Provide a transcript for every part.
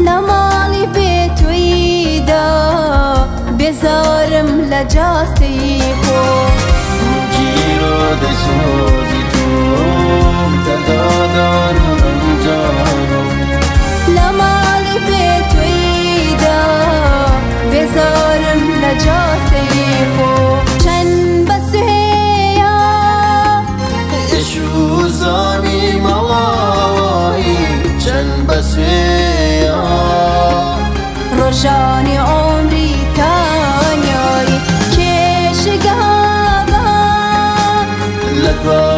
نمالی به توی دا بزارم لجاستی خو موجی رو دسوزی تو دردادارم شانی عمری تانیایی کشگاه لبا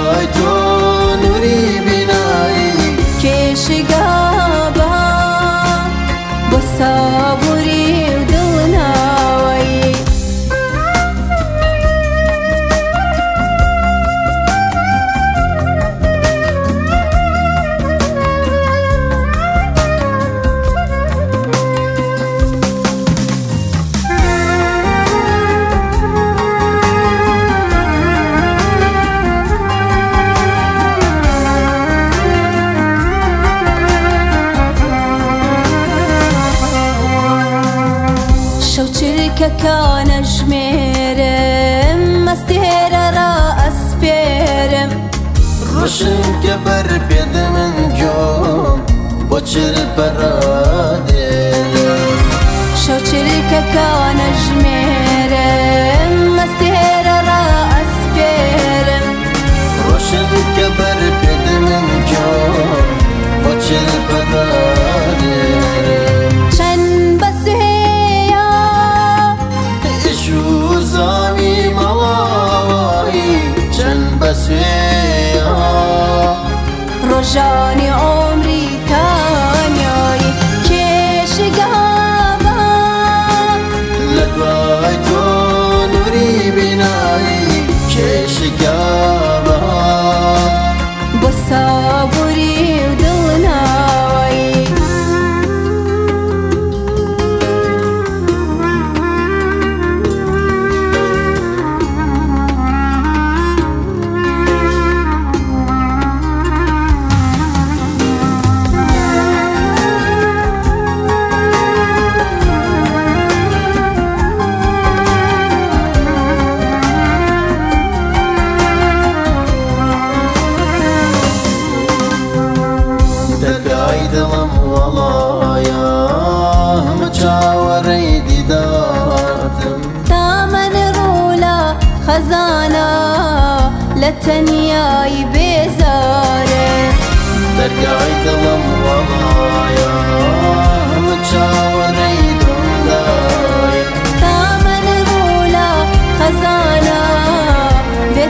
شوچركة كان جميرم مستهر رأس بيرم روشن كبر بيد من جوم بوچر پرادي شوچركة كان جميرم جان عمری تانیایی کشگاوا لبای تو نوری بینایی کشگاوا بسای تنياي بزاره درگاهی دلم والایا مچاو ریدم دای تامن رولا خزانا. به